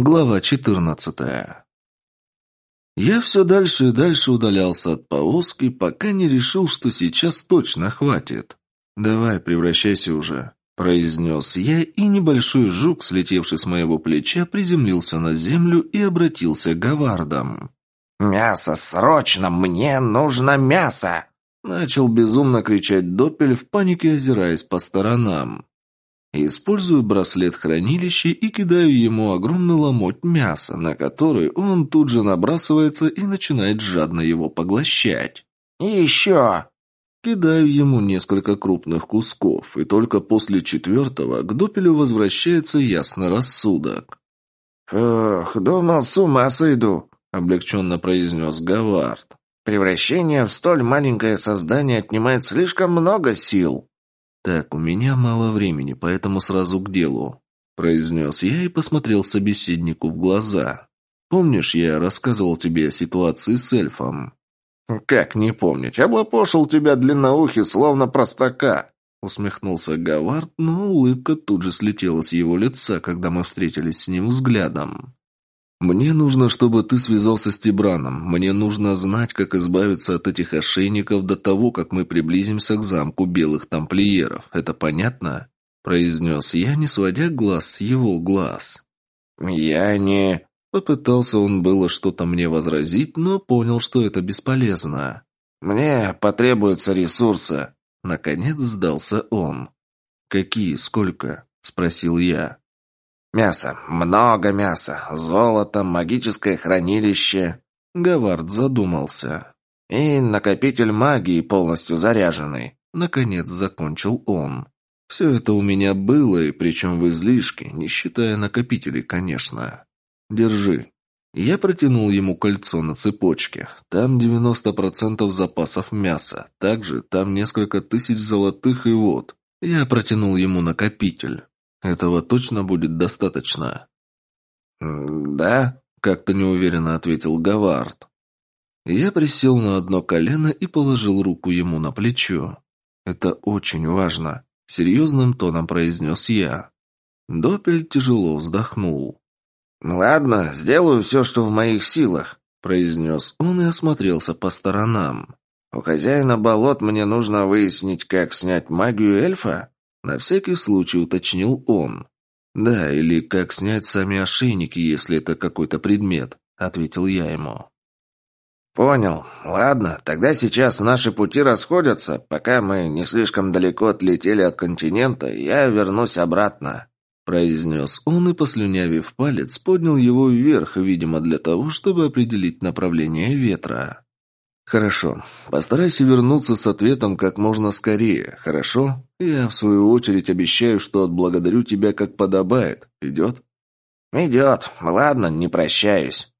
Глава 14. Я все дальше и дальше удалялся от повозки, пока не решил, что сейчас точно хватит. «Давай, превращайся уже», – произнес я, и небольшой жук, слетевший с моего плеча, приземлился на землю и обратился к гавардам. «Мясо, срочно! Мне нужно мясо!» Начал безумно кричать Доппель в панике, озираясь по сторонам. Использую браслет хранилища и кидаю ему огромный ломоть мяса, на который он тут же набрасывается и начинает жадно его поглощать. «И еще!» Кидаю ему несколько крупных кусков, и только после четвертого к Допелю возвращается ясный рассудок. «Ох, думал, с ума сойду», — облегченно произнес Гавард. «Превращение в столь маленькое создание отнимает слишком много сил». «Так, у меня мало времени, поэтому сразу к делу», – произнес я и посмотрел собеседнику в глаза. «Помнишь, я рассказывал тебе о ситуации с эльфом?» «Как не помнить? Облапошил тебя длинноухий, словно простака!» Усмехнулся Гавард, но улыбка тут же слетела с его лица, когда мы встретились с ним взглядом. «Мне нужно, чтобы ты связался с Тибраном. Мне нужно знать, как избавиться от этих ошейников до того, как мы приблизимся к замку белых тамплиеров. Это понятно?» произнес я, не сводя глаз с его глаз. «Я не...» Попытался он было что-то мне возразить, но понял, что это бесполезно. «Мне потребуются ресурсы». Наконец сдался он. «Какие? Сколько?» – спросил я. Мясо, много мяса, золото, магическое хранилище. Гавард задумался. И накопитель магии полностью заряженный. Наконец закончил он. Все это у меня было, и причем в излишке, не считая накопителей, конечно. Держи. Я протянул ему кольцо на цепочке. Там 90% запасов мяса. Также там несколько тысяч золотых и вот. Я протянул ему накопитель. Этого точно будет достаточно?» «Да?» — как-то неуверенно ответил Гавард. Я присел на одно колено и положил руку ему на плечо. «Это очень важно», — серьезным тоном произнес я. Допель тяжело вздохнул. «Ладно, сделаю все, что в моих силах», — произнес он и осмотрелся по сторонам. «У хозяина болот мне нужно выяснить, как снять магию эльфа?» На всякий случай уточнил он. «Да, или как снять сами ошейники, если это какой-то предмет», — ответил я ему. «Понял. Ладно, тогда сейчас наши пути расходятся. Пока мы не слишком далеко отлетели от континента, я вернусь обратно», — произнес он и, послюнявив палец, поднял его вверх, видимо, для того, чтобы определить направление ветра. «Хорошо. Постарайся вернуться с ответом как можно скорее, хорошо? Я, в свою очередь, обещаю, что отблагодарю тебя как подобает. Идет?» «Идет. Ладно, не прощаюсь».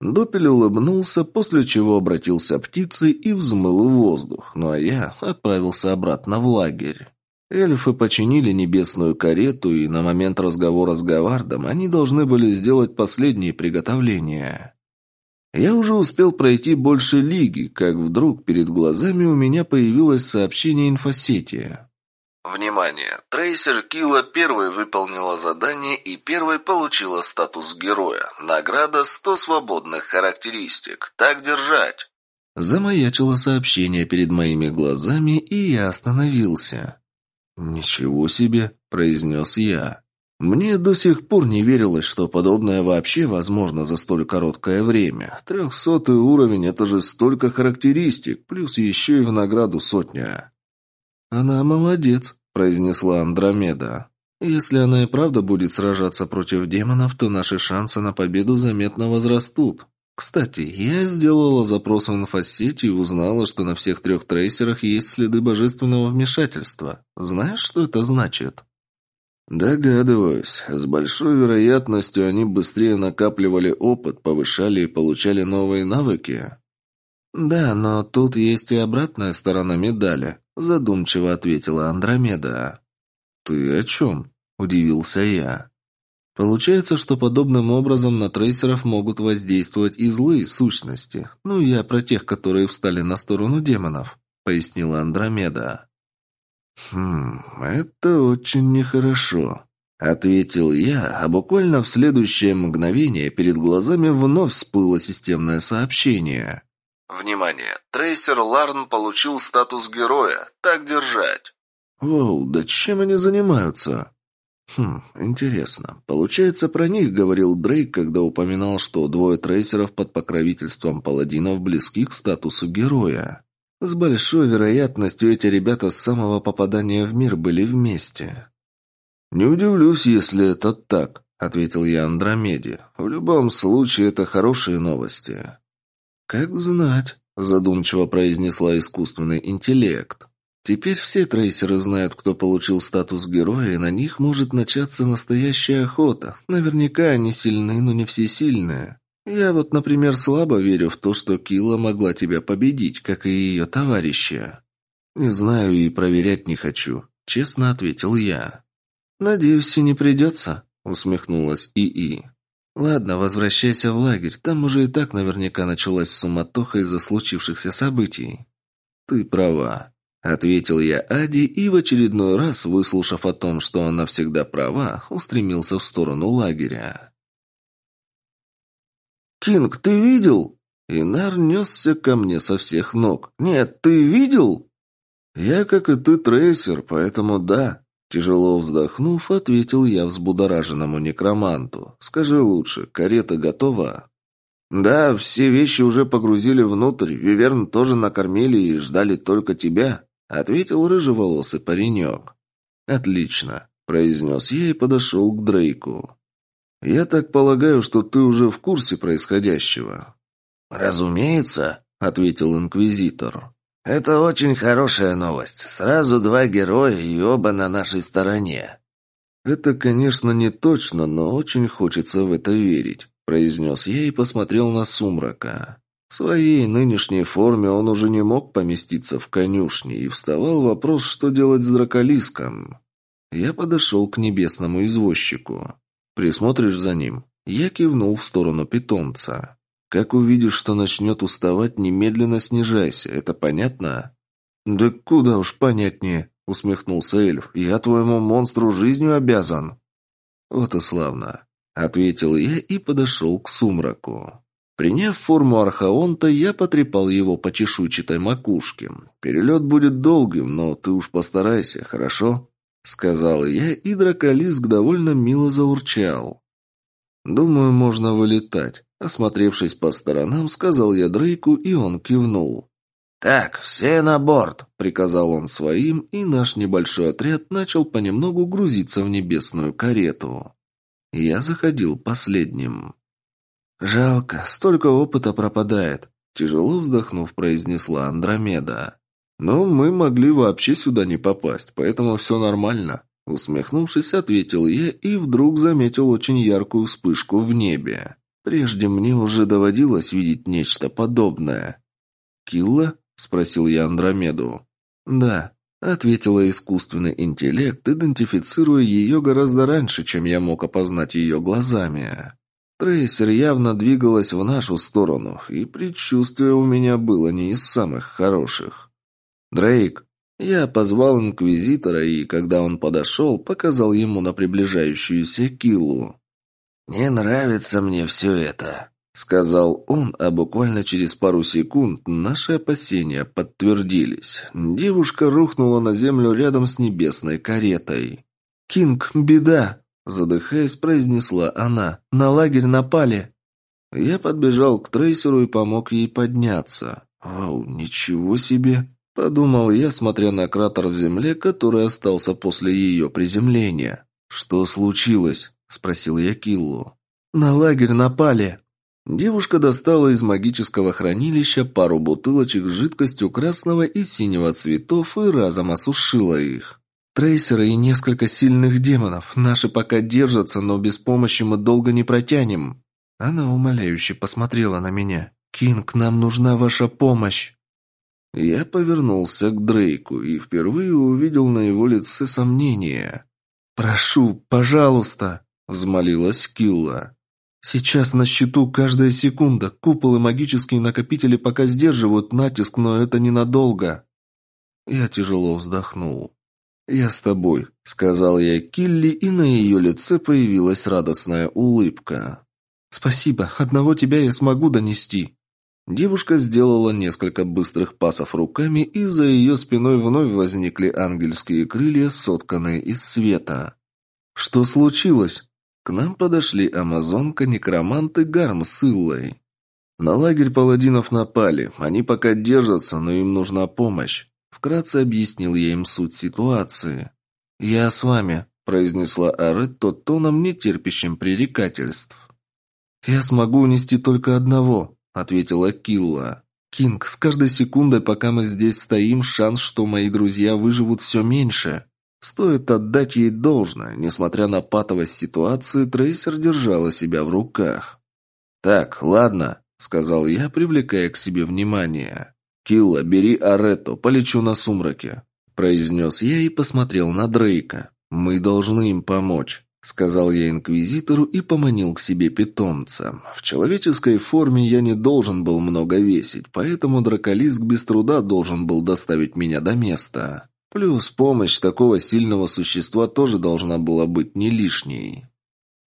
Допель улыбнулся, после чего обратился птицей и взмыл в воздух, ну а я отправился обратно в лагерь. Эльфы починили небесную карету, и на момент разговора с Гавардом они должны были сделать последние приготовления. Я уже успел пройти больше лиги, как вдруг перед глазами у меня появилось сообщение инфосети. Внимание! Трейсер Килла первой выполнила задание и первой получила статус героя. Награда 100 свободных характеристик. Так держать! Замаячило сообщение перед моими глазами, и я остановился. «Ничего себе!» – произнес я. Мне до сих пор не верилось, что подобное вообще возможно за столь короткое время. Трехсотый уровень – это же столько характеристик, плюс еще и в награду сотня. «Она молодец», – произнесла Андромеда. «Если она и правда будет сражаться против демонов, то наши шансы на победу заметно возрастут. Кстати, я сделала запрос в инфосети и узнала, что на всех трех трейсерах есть следы божественного вмешательства. Знаешь, что это значит?» Догадываюсь. С большой вероятностью они быстрее накапливали опыт, повышали и получали новые навыки. Да, но тут есть и обратная сторона медали, задумчиво ответила Андромеда. Ты о чем? удивился я. Получается, что подобным образом на трейсеров могут воздействовать и злые сущности. Ну, я про тех, которые встали на сторону демонов, пояснила Андромеда. «Хм, это очень нехорошо. Ответил я, а буквально в следующее мгновение перед глазами вновь всплыло системное сообщение. «Внимание! Трейсер Ларн получил статус героя. Так держать!» «Воу, да чем они занимаются?» «Хм, интересно. Получается, про них говорил Дрейк, когда упоминал, что двое трейсеров под покровительством паладинов близки к статусу героя. С большой вероятностью эти ребята с самого попадания в мир были вместе». «Не удивлюсь, если это так», — ответил я Андромеде. «В любом случае, это хорошие новости». «Как знать», — задумчиво произнесла искусственный интеллект. Теперь все трейсеры знают, кто получил статус героя, и на них может начаться настоящая охота. Наверняка они сильны, но не все сильные. Я вот, например, слабо верю в то, что Килла могла тебя победить, как и ее товарищи. Не знаю и проверять не хочу, честно ответил я. Надеюсь, и не придется, усмехнулась ИИ. Ладно, возвращайся в лагерь, там уже и так наверняка началась суматоха из-за случившихся событий. Ты права. Ответил я Ади и в очередной раз, выслушав о том, что она всегда права, устремился в сторону лагеря. «Кинг, ты видел?» Инар несся ко мне со всех ног. «Нет, ты видел?» «Я, как и ты, трейсер, поэтому да». Тяжело вздохнув, ответил я взбудораженному некроманту. «Скажи лучше, карета готова?» «Да, все вещи уже погрузили внутрь. Виверн тоже накормили и ждали только тебя», — ответил рыжеволосый паренек. «Отлично», — произнес я и подошел к Дрейку. «Я так полагаю, что ты уже в курсе происходящего». «Разумеется», — ответил инквизитор. «Это очень хорошая новость. Сразу два героя и оба на нашей стороне». «Это, конечно, не точно, но очень хочется в это верить», — произнес я и посмотрел на Сумрака. В своей нынешней форме он уже не мог поместиться в конюшне, и вставал вопрос, что делать с драколиском. Я подошел к небесному извозчику. «Присмотришь за ним?» Я кивнул в сторону питомца. «Как увидишь, что начнет уставать, немедленно снижайся. Это понятно?» «Да куда уж понятнее», — усмехнулся эльф. «Я твоему монстру жизнью обязан». «Вот и славно», — ответил я и подошел к сумраку. Приняв форму архаонта, я потрепал его по чешуйчатой макушке. «Перелет будет долгим, но ты уж постарайся, хорошо?» Сказал я, и драколиск довольно мило заурчал. «Думаю, можно вылетать», — осмотревшись по сторонам, сказал я Дрейку, и он кивнул. «Так, все на борт», — приказал он своим, и наш небольшой отряд начал понемногу грузиться в небесную карету. Я заходил последним. «Жалко, столько опыта пропадает», — тяжело вздохнув, произнесла Андромеда. «Но мы могли вообще сюда не попасть, поэтому все нормально», — усмехнувшись, ответил я и вдруг заметил очень яркую вспышку в небе. Прежде мне уже доводилось видеть нечто подобное. «Килла?» — спросил я Андромеду. «Да», — ответила искусственный интеллект, идентифицируя ее гораздо раньше, чем я мог опознать ее глазами. Трейсер явно двигалась в нашу сторону, и предчувствие у меня было не из самых хороших. «Дрейк!» Я позвал Инквизитора, и, когда он подошел, показал ему на приближающуюся киллу. «Не нравится мне все это», — сказал он, а буквально через пару секунд наши опасения подтвердились. Девушка рухнула на землю рядом с небесной каретой. «Кинг, беда!» Задыхаясь, произнесла она. «На лагерь напали!» Я подбежал к трейсеру и помог ей подняться. «Вау, ничего себе!» Подумал я, смотря на кратер в земле, который остался после ее приземления. «Что случилось?» – спросил я Киллу. «На лагерь напали!» Девушка достала из магического хранилища пару бутылочек с жидкостью красного и синего цветов и разом осушила их. Трейсеры и несколько сильных демонов. Наши пока держатся, но без помощи мы долго не протянем. Она умоляюще посмотрела на меня. «Кинг, нам нужна ваша помощь!» Я повернулся к Дрейку и впервые увидел на его лице сомнение. «Прошу, пожалуйста!» — взмолилась Килла. «Сейчас на счету каждая секунда. Куполы магические накопители пока сдерживают натиск, но это ненадолго». Я тяжело вздохнул. «Я с тобой», — сказал я Килли, и на ее лице появилась радостная улыбка. «Спасибо, одного тебя я смогу донести». Девушка сделала несколько быстрых пасов руками, и за ее спиной вновь возникли ангельские крылья, сотканные из света. «Что случилось?» К нам подошли амазонка, некромант и гарм с Иллой. На лагерь паладинов напали. Они пока держатся, но им нужна помощь. Вкратце объяснил я им суть ситуации. «Я с вами», – произнесла Аретто тоном, не терпящим пререкательств. «Я смогу унести только одного», – ответила Килла. «Кинг, с каждой секундой, пока мы здесь стоим, шанс, что мои друзья выживут, все меньше». Стоит отдать ей должное. Несмотря на патовость ситуации, Трейсер держала себя в руках. «Так, ладно», — сказал я, привлекая к себе внимание. «Килла, бери Аретто, полечу на сумраке», — произнес я и посмотрел на Дрейка. «Мы должны им помочь», — сказал я Инквизитору и поманил к себе питомца. В человеческой форме я не должен был много весить, поэтому драколиск без труда должен был доставить меня до места. Плюс помощь такого сильного существа тоже должна была быть не лишней.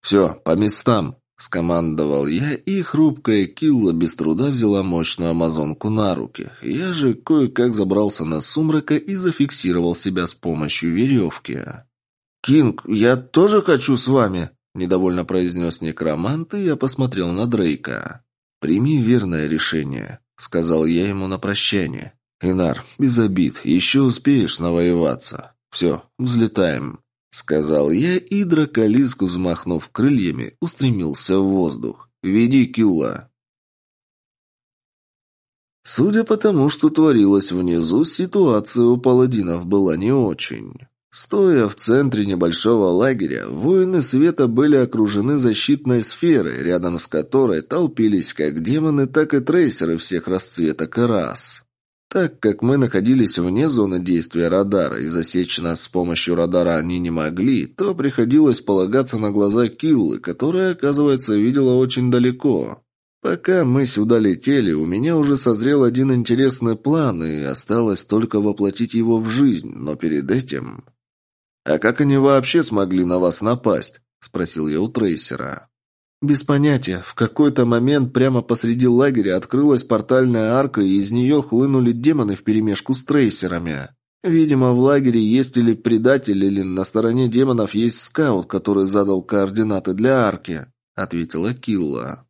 «Все, по местам», — скомандовал я, и хрупкая Килла без труда взяла мощную амазонку на руки. Я же кое-как забрался на сумрака и зафиксировал себя с помощью веревки. «Кинг, я тоже хочу с вами», — недовольно произнес некромант, и я посмотрел на Дрейка. «Прими верное решение», — сказал я ему на прощание. «Инар, без обид, еще успеешь навоеваться. Все, взлетаем», — сказал я, и драколиск, взмахнув крыльями, устремился в воздух. «Веди Килла». Судя по тому, что творилось внизу, ситуация у паладинов была не очень. Стоя в центре небольшого лагеря, воины света были окружены защитной сферой, рядом с которой толпились как демоны, так и трейсеры всех расцветок и рас. Так как мы находились вне зоны действия радара и засечь нас с помощью радара они не могли, то приходилось полагаться на глаза Киллы, которая, оказывается, видела очень далеко. Пока мы сюда летели, у меня уже созрел один интересный план, и осталось только воплотить его в жизнь, но перед этим... «А как они вообще смогли на вас напасть?» – спросил я у трейсера. Без понятия. В какой-то момент прямо посреди лагеря открылась портальная арка, и из нее хлынули демоны вперемешку с трейсерами. Видимо, в лагере есть или предатель, или на стороне демонов есть скаут, который задал координаты для арки, ответила Килла.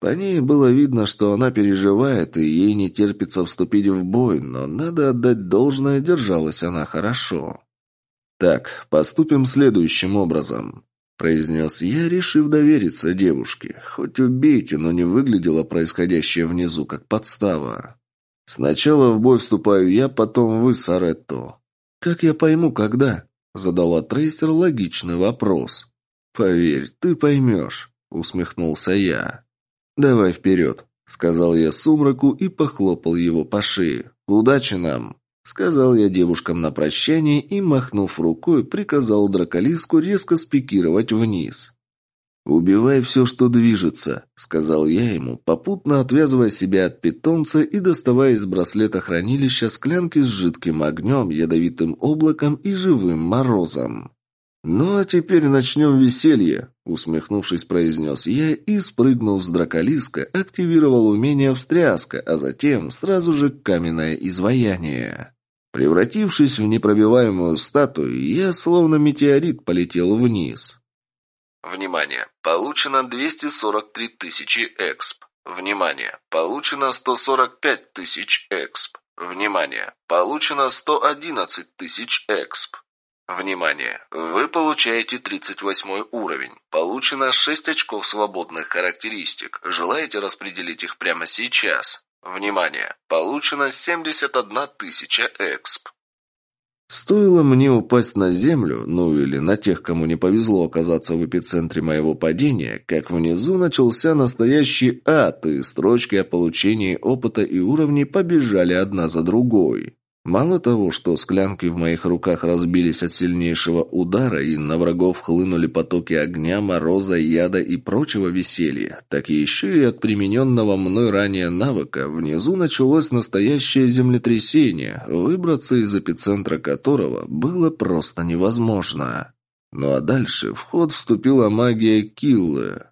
По ней было видно, что она переживает, и ей не терпится вступить в бой, но надо отдать должное, держалась она хорошо. Так, поступим следующим образом произнес я, решив довериться девушке. Хоть убейте, но не выглядело происходящее внизу как подстава. Сначала в бой вступаю я, потом вы, Саретто. Как я пойму, когда? Задала трейсер логичный вопрос. Поверь, ты поймешь, усмехнулся я. Давай вперед, сказал я сумраку и похлопал его по шее. Удачи нам! Сказал я девушкам на прощание и, махнув рукой, приказал драколиску резко спикировать вниз. «Убивай все, что движется», — сказал я ему, попутно отвязывая себя от питомца и доставая из браслета хранилища склянки с жидким огнем, ядовитым облаком и живым морозом. «Ну а теперь начнем веселье», — усмехнувшись, произнес я и, спрыгнув с драколиска, активировал умение встряска, а затем сразу же каменное изваяние. Превратившись в непробиваемую статую, я словно метеорит полетел вниз. Внимание! Получено 243 тысячи эксп. Внимание! Получено 145 тысяч эксп. Внимание! Получено 111 тысяч эксп. Внимание! Вы получаете 38 уровень. Получено 6 очков свободных характеристик. Желаете распределить их прямо сейчас? Внимание! Получено 71 тысяча эксп. Стоило мне упасть на землю, ну или на тех, кому не повезло оказаться в эпицентре моего падения, как внизу начался настоящий ад, и строчки о получении опыта и уровней побежали одна за другой. Мало того, что склянки в моих руках разбились от сильнейшего удара и на врагов хлынули потоки огня, мороза, яда и прочего веселья, так еще и от примененного мной ранее навыка внизу началось настоящее землетрясение, выбраться из эпицентра которого было просто невозможно. Ну а дальше в ход вступила магия Киллы.